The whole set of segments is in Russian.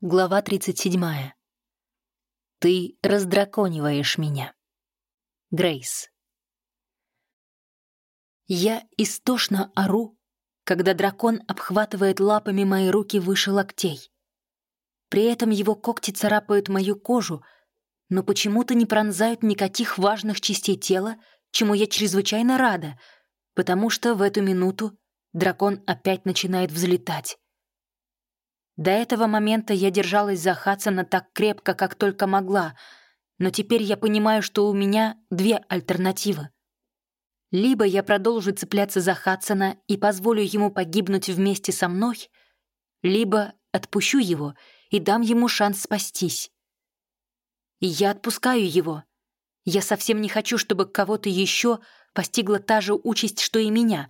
Глава 37. Ты раздракониваешь меня. Грейс. Я истошно ору, когда дракон обхватывает лапами мои руки выше локтей. При этом его когти царапают мою кожу, но почему-то не пронзают никаких важных частей тела, чему я чрезвычайно рада, потому что в эту минуту дракон опять начинает взлетать. До этого момента я держалась за Хадсона так крепко, как только могла, но теперь я понимаю, что у меня две альтернативы. Либо я продолжу цепляться за Хадсона и позволю ему погибнуть вместе со мной, либо отпущу его и дам ему шанс спастись. И я отпускаю его. Я совсем не хочу, чтобы кого-то еще постигла та же участь, что и меня.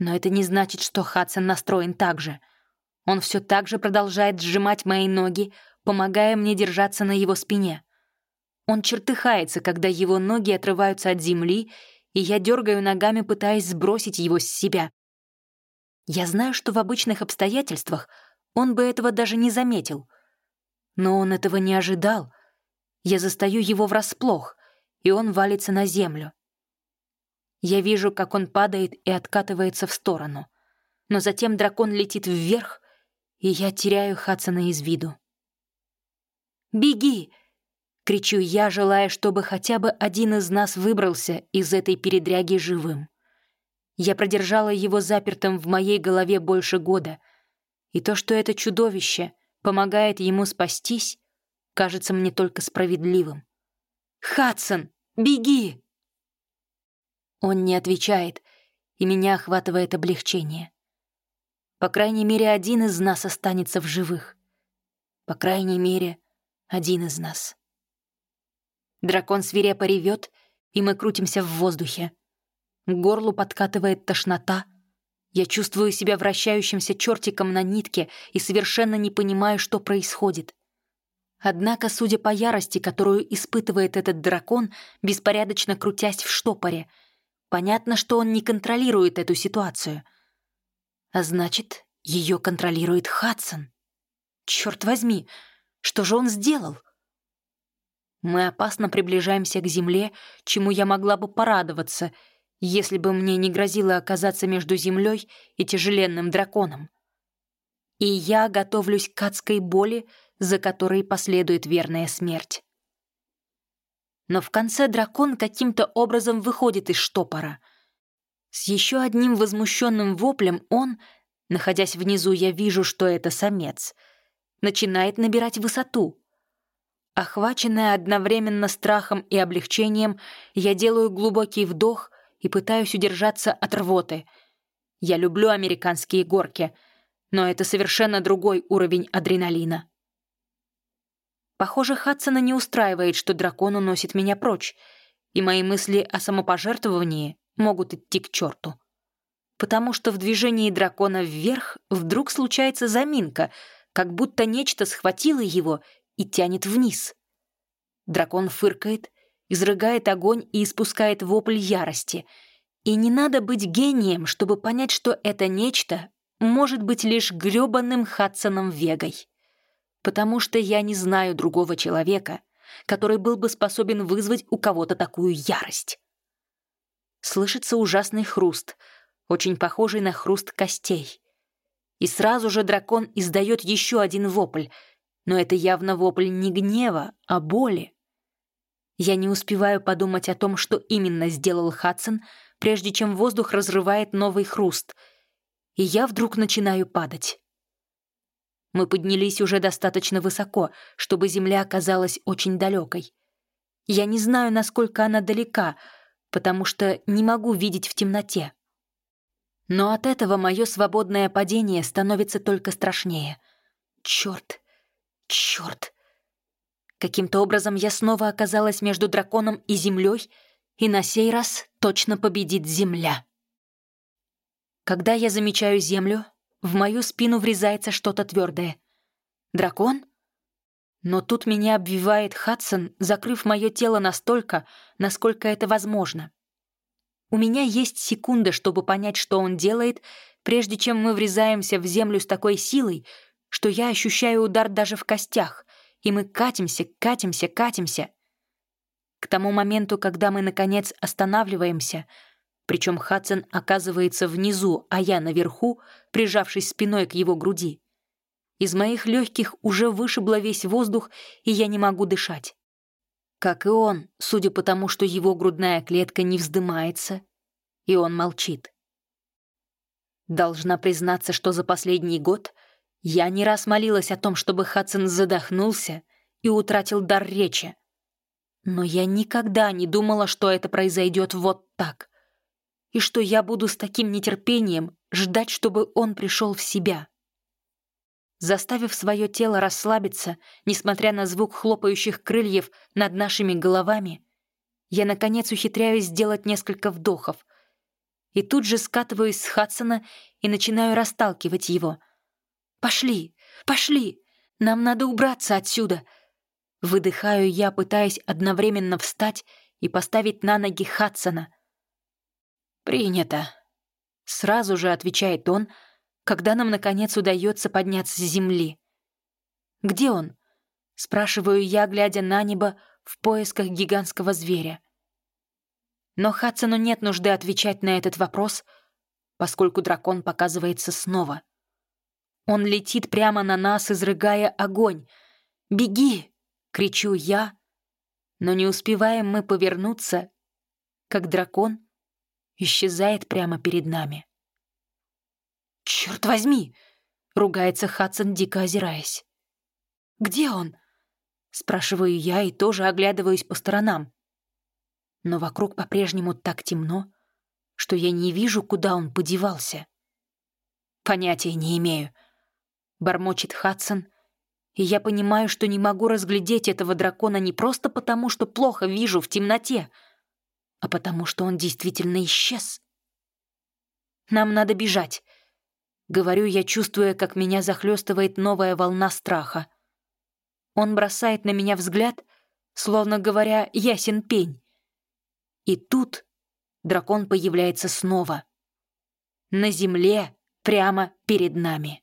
Но это не значит, что Хадсон настроен так же — он все так же продолжает сжимать мои ноги, помогая мне держаться на его спине. Он чертыхается, когда его ноги отрываются от земли, и я дергаю ногами, пытаясь сбросить его с себя. Я знаю, что в обычных обстоятельствах он бы этого даже не заметил. Но он этого не ожидал. Я застаю его врасплох, и он валится на землю. Я вижу, как он падает и откатывается в сторону. Но затем дракон летит вверх, и я теряю Хадсона из виду. «Беги!» — кричу я, желая, чтобы хотя бы один из нас выбрался из этой передряги живым. Я продержала его запертым в моей голове больше года, и то, что это чудовище помогает ему спастись, кажется мне только справедливым. «Хадсон, беги!» Он не отвечает, и меня охватывает облегчение. По крайней мере, один из нас останется в живых. По крайней мере, один из нас. Дракон свирепо ревет, и мы крутимся в воздухе. К горлу подкатывает тошнота. Я чувствую себя вращающимся чертиком на нитке и совершенно не понимаю, что происходит. Однако, судя по ярости, которую испытывает этот дракон, беспорядочно крутясь в штопоре, понятно, что он не контролирует эту ситуацию — а значит, ее контролирует Хадсон. Черт возьми, что же он сделал? Мы опасно приближаемся к земле, чему я могла бы порадоваться, если бы мне не грозило оказаться между землей и тяжеленным драконом. И я готовлюсь к адской боли, за которой последует верная смерть. Но в конце дракон каким-то образом выходит из штопора — с еще одним возмущенным воплем он, находясь внизу, я вижу, что это самец, начинает набирать высоту. Охваченная одновременно страхом и облегчением, я делаю глубокий вдох и пытаюсь удержаться от рвоты. Я люблю американские горки, но это совершенно другой уровень адреналина. Похоже, Хадсона не устраивает, что дракон уносит меня прочь, и мои мысли о самопожертвовании могут идти к черту. Потому что в движении дракона вверх вдруг случается заминка, как будто нечто схватило его и тянет вниз. Дракон фыркает, изрыгает огонь и испускает вопль ярости. И не надо быть гением, чтобы понять, что это нечто может быть лишь грёбаным Хадсоном Вегой. Потому что я не знаю другого человека, который был бы способен вызвать у кого-то такую ярость слышится ужасный хруст, очень похожий на хруст костей. И сразу же дракон издает еще один вопль, но это явно вопль не гнева, а боли. Я не успеваю подумать о том, что именно сделал Хадсон, прежде чем воздух разрывает новый хруст, и я вдруг начинаю падать. Мы поднялись уже достаточно высоко, чтобы земля оказалась очень далекой. Я не знаю, насколько она далека — потому что не могу видеть в темноте. Но от этого мое свободное падение становится только страшнее. Черт, черт. Каким-то образом я снова оказалась между драконом и землей, и на сей раз точно победит земля. Когда я замечаю землю, в мою спину врезается что-то твердое. Дракон? Но тут меня обвивает Хадсон, закрыв мое тело настолько, насколько это возможно. У меня есть секунда, чтобы понять, что он делает, прежде чем мы врезаемся в землю с такой силой, что я ощущаю удар даже в костях, и мы катимся, катимся, катимся. К тому моменту, когда мы, наконец, останавливаемся, причем Хадсон оказывается внизу, а я наверху, прижавшись спиной к его груди, из моих легких уже вышибло весь воздух, и я не могу дышать. Как и он, судя по тому, что его грудная клетка не вздымается, и он молчит. Должна признаться, что за последний год я не раз молилась о том, чтобы Хадсон задохнулся и утратил дар речи. Но я никогда не думала, что это произойдет вот так, и что я буду с таким нетерпением ждать, чтобы он пришел в себя. Заставив свое тело расслабиться, несмотря на звук хлопающих крыльев над нашими головами, я, наконец, ухитряюсь сделать несколько вдохов. И тут же скатываюсь с Хадсона и начинаю расталкивать его. «Пошли! Пошли! Нам надо убраться отсюда!» Выдыхаю я, пытаясь одновременно встать и поставить на ноги Хадсона. «Принято!» Сразу же отвечает он, когда нам, наконец, удается подняться с земли. «Где он?» — спрашиваю я, глядя на небо в поисках гигантского зверя. Но Хадсону нет нужды отвечать на этот вопрос, поскольку дракон показывается снова. Он летит прямо на нас, изрыгая огонь. «Беги!» — кричу я, но не успеваем мы повернуться, как дракон исчезает прямо перед нами. «Черт возьми!» — ругается Хадсон, дико озираясь. «Где он?» — спрашиваю я и тоже оглядываюсь по сторонам. Но вокруг по-прежнему так темно, что я не вижу, куда он подевался. «Понятия не имею», — бормочет Хадсон, и я понимаю, что не могу разглядеть этого дракона не просто потому, что плохо вижу в темноте, а потому что он действительно исчез. «Нам надо бежать», Говорю я, чувствуя, как меня захлестывает новая волна страха. Он бросает на меня взгляд, словно говоря «ясен пень». И тут дракон появляется снова. На земле, прямо перед нами.